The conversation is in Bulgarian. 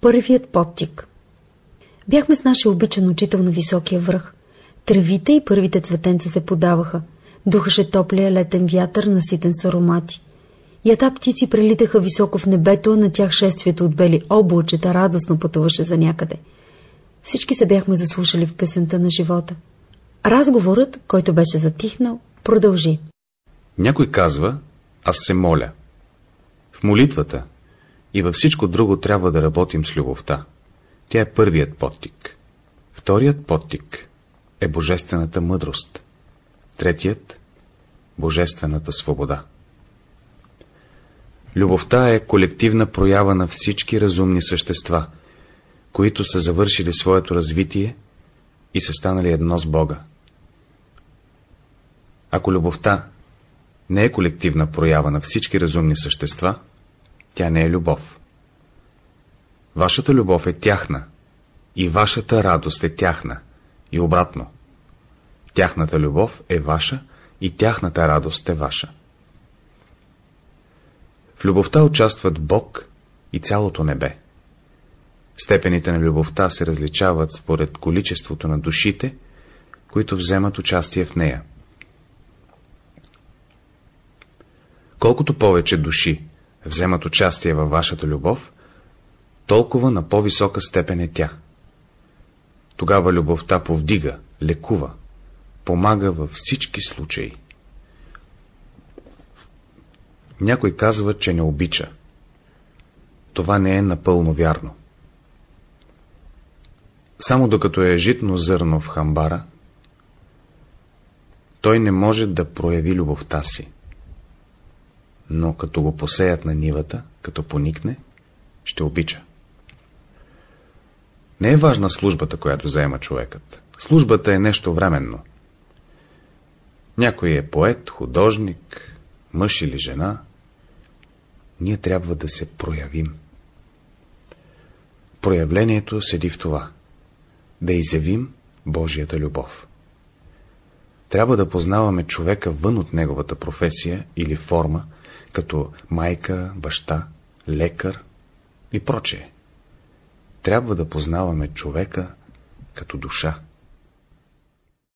Първият подтик Бяхме с нашия обичан учител на високия връх. Тревите и първите цветенца се подаваха. Духаше топлия летен вятър, наситен с аромати. Ята птици прелитаха високо в небето, а на тях шествието от бели облачета радостно пътуваше за някъде. Всички се бяхме заслушали в песента на живота. Разговорът, който беше затихнал, продължи. Някой казва, аз се моля. В молитвата и във всичко друго трябва да работим с любовта. Тя е първият подтик. Вторият подтик е божествената мъдрост. Третият – божествената свобода. Любовта е колективна проява на всички разумни същества, които са завършили своето развитие и са станали едно с Бога. Ако любовта не е колективна проява на всички разумни същества, тя не е любов. Вашата любов е тяхна и вашата радост е тяхна и обратно. Тяхната любов е ваша и тяхната радост е ваша. В любовта участват Бог и цялото небе. Степените на любовта се различават според количеството на душите, които вземат участие в нея. Колкото повече души вземат участие във вашата любов, толкова на по-висока степен е тя. Тогава любовта повдига, лекува, помага във всички случаи. Някой казва, че не обича. Това не е напълно вярно. Само докато е житно зърно в хамбара, той не може да прояви любовта си. Но като го посеят на нивата, като поникне, ще обича. Не е важна службата, която заема човекът. Службата е нещо временно. Някой е поет, художник, мъж или жена. Ние трябва да се проявим. Проявлението седи в това. Да изявим Божията любов. Трябва да познаваме човека вън от неговата професия или форма, като майка, баща, лекар и прочее трябва да познаваме човека като душа.